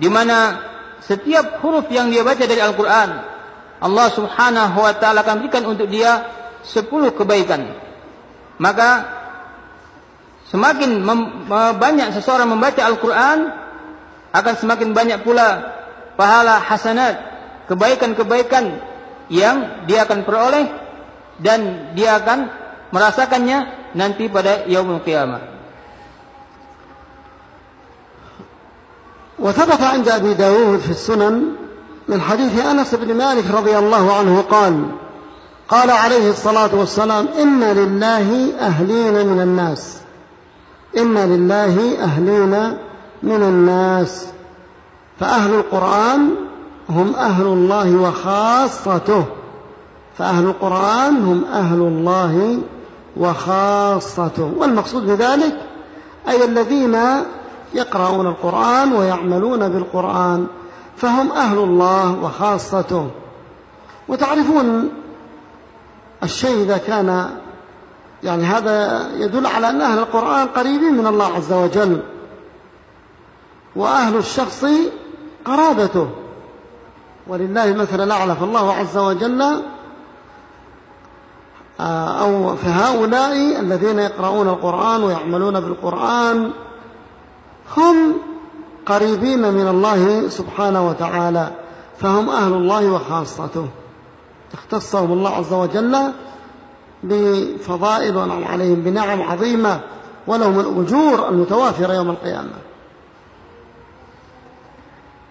Di mana setiap huruf yang dia baca dari Al-Qur'an, Allah Subhanahu wa taala akan berikan untuk dia sepuluh kebaikan. Maka semakin banyak seseorang membaca Al-Qur'an, akan semakin banyak pula pahala hasanat, kebaikan-kebaikan yang dia akan peroleh dan dia akan merasakannya nanti pada yaumul qiyamah. وثبت عند أبي داود في السنن من حديث أنس بن مالك رضي الله عنه قال قال عليه الصلاة والسلام إن لله أهلين من الناس. إن لله أهلين من الناس. فأهل القرآن هم أهل الله وخاصته. فأهل القرآن هم أهل الله وخاصته. والمقصود بذلك أي الذين يقرؤون القرآن ويعملون بالقرآن فهم أهل الله وخاصته. وتعرفون الشيء إذا كان يعني هذا يدل على أن أهل القرآن قريبين من الله عز وجل. وأهل الشخص قرابته. ولله مثل الأعلى فالله عز وجل آه، أو فهؤلاء الذين يقرؤون القرآن ويعملون بالقرآن هم قريبين من الله سبحانه وتعالى فهم أهل الله وخاصته. اختصهم الله عز وجل بفضائل ونعم عليهم بنعم عظيمة ولهم الأجور المتوافرة يوم القيامة.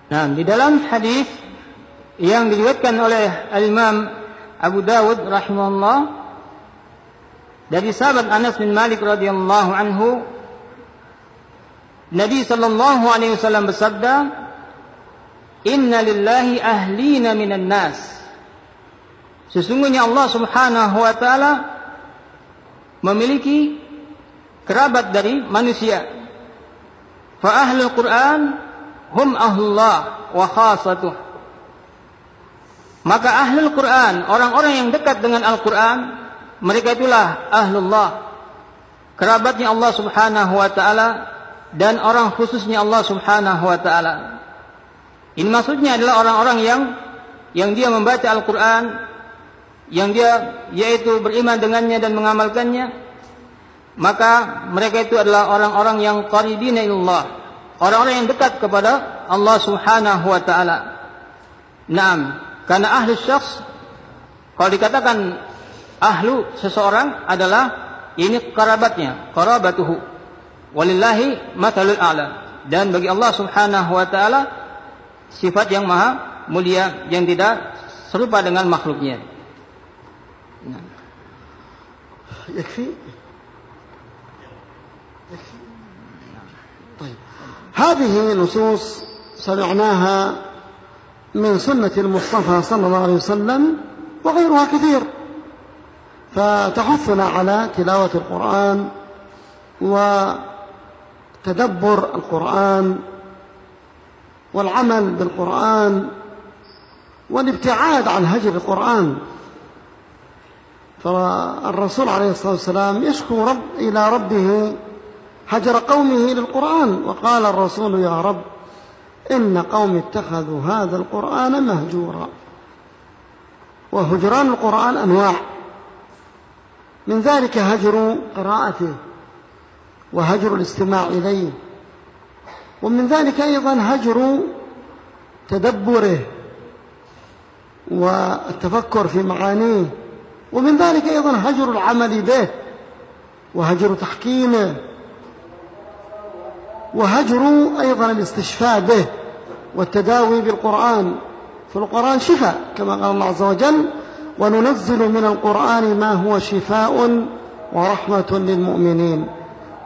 Nah, di dalam hadis yang diriwayatkan oleh Al-Imam Abu Dawud rahimahullah dari sahabat Anas bin Malik radhiyallahu anhu Nabi sallallahu alaihi wasallam bersabda Inna lillahi ahlina minan nas Sesungguhnya Allah Subhanahu wa taala memiliki kerabat dari manusia Fa ahlul Quran hum ahlullah wa khasatuh. Maka ahlul Quran, orang-orang yang dekat dengan Al-Quran, mereka itulah ahlullah. Kerabatnya Allah subhanahu wa ta'ala dan orang khususnya Allah subhanahu wa ta'ala. Ini maksudnya adalah orang-orang yang yang dia membaca Al-Quran, yang dia yaitu beriman dengannya dan mengamalkannya, maka mereka itu adalah orang-orang yang qaribina ilallah, orang-orang yang dekat kepada Allah Subhanahu wa taala. Naam, karena ahli syakhs kalau dikatakan ahlu seseorang adalah ini kerabatnya, kerabatuhu. Walillahi mathalul a'la. Dan bagi Allah Subhanahu wa taala sifat yang maha mulia yang tidak serupa dengan makhluknya. Nah. يكفي هذه نصوص سمعناها من سنة المصطفى صلى الله عليه وسلم وغيرها كثير فتحثنا على تلاوة القرآن وتدبر القرآن والعمل بالقرآن والابتعاد عن هجر القرآن. فالرسول عليه الصلاة والسلام يشكو رب إلى ربه هجر قومه للقرآن وقال الرسول يا رب إن قوم اتخذوا هذا القرآن مهجورا. وهجران القرآن أنواع. من ذلك هجر قراءته. وهجر الاستماع إليه. ومن ذلك أيضا هجر تدبره والتفكر في معانيه. ومن ذلك أيضا هجر العمل به وهجر تحكيمه. وهجر أيضا الاستشفاء به والتداوي بالقرآن. فالقرآن شفاء كما قال الله عز وجل وننزل من القرآن ما هو شفاء ورحمة للمؤمنين.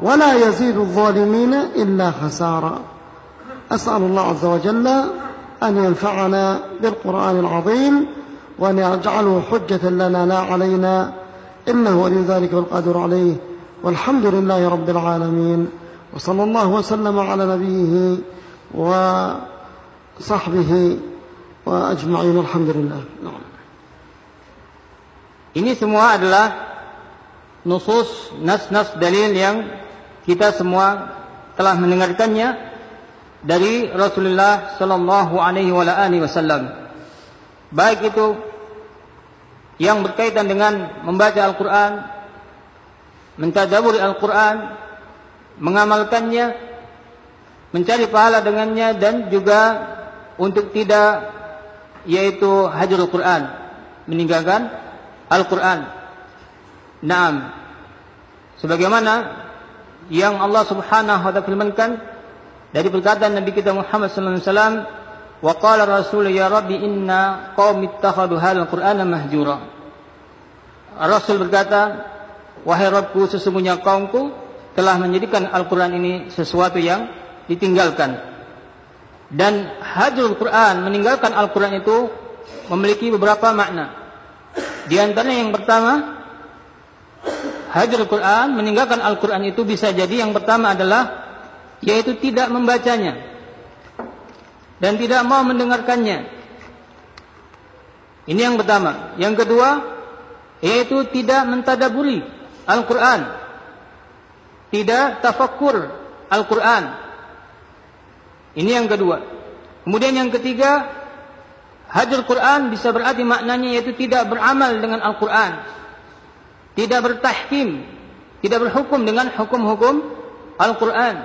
ولا يزيد الظالمين إلا خسارا. أسأل الله عز وجل أن ينفعنا بالقرآن العظيم وأن يجعله حجة لنا لا علينا. إنه ولي ذلك والقادر عليه. والحمد لله رب العالمين. وصلى الله وسلم على نبيه وصحبه وأجمعين. الحمد لله. نعم. Ini semua adalah nusus, nas-nas dalil yang kita semua telah mendengarkannya dari Rasulullah sallallahu alaihi wasallam. Baik itu yang berkaitan dengan membaca Al-Qur'an, mentadaburi Al-Qur'an, mengamalkannya, mencari pahala dengannya dan juga untuk tidak yaitu hajrul Quran, meninggalkan Al-Quran. Naam. Sebagaimana yang Allah Subhanahu wa taala firmankan dari perkataan Nabi kita Muhammad sallallahu alaihi wasallam, "Wa qala Rasul ya Rabbi inna qaumi ittakhadhu hadzal Qur'ana mahjura." Rasul berkata, "Wahai Rabbku, sesungguhnya kaumku telah menjadikan Al-Qur'an ini sesuatu yang ditinggalkan." Dan hajrul Quran, meninggalkan Al-Quran itu memiliki beberapa makna. Di antaranya yang pertama, Hajar Quran, meninggalkan Al-Quran itu bisa jadi yang pertama adalah yaitu tidak membacanya dan tidak mau mendengarkannya. Ini yang pertama. Yang kedua, yaitu tidak mentadaburi Al-Quran. Tidak tafakkur Al-Quran. Ini yang kedua. Kemudian yang ketiga, hajar Quran bisa berarti maknanya yaitu tidak beramal dengan Al-Quran tidak bertahkim, tidak berhukum dengan hukum-hukum Al-Quran.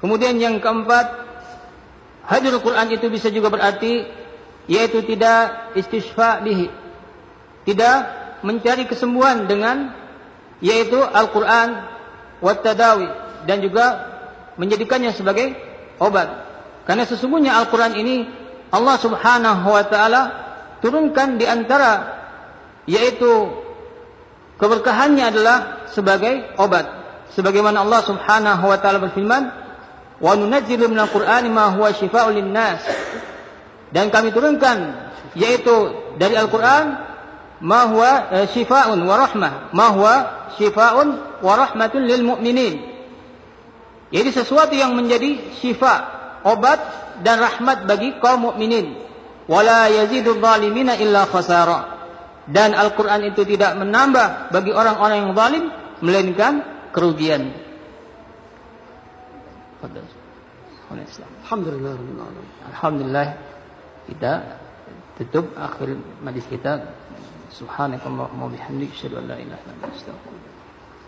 Kemudian yang keempat, hadir Quran itu bisa juga berarti yaitu tidak istisfa bihi. Tidak mencari kesembuhan dengan yaitu Al-Quran wa tadawi dan juga menjadikannya sebagai obat. Karena sesungguhnya Al-Quran ini Allah Subhanahu wa taala turunkan di antara yaitu keberkahannya adalah sebagai obat. Sebagaimana Allah Subhanahu wa taala berfirman, "Wa nunazzilu minal Qur'ani ma huwa syifaa'un linnas." Dan kami turunkan yaitu dari Al-Qur'an ma huwa eh, syifaa'un wa rahmah, ma huwa syifaa'un wa rahmatun lil mu'minin. Jadi sesuatu yang menjadi syifa, obat dan rahmat bagi kaum mukminin. Wala yazidu zalimina illa khasara dan Al-Quran itu tidak menambah bagi orang-orang yang zalim melainkan kerugian. Alhamdulillah. Alhamdulillah kita tutup akhir majlis kita. Subhanakallahumma wa bihamdika asyhadu an la ilaha illa anta astaghfiruka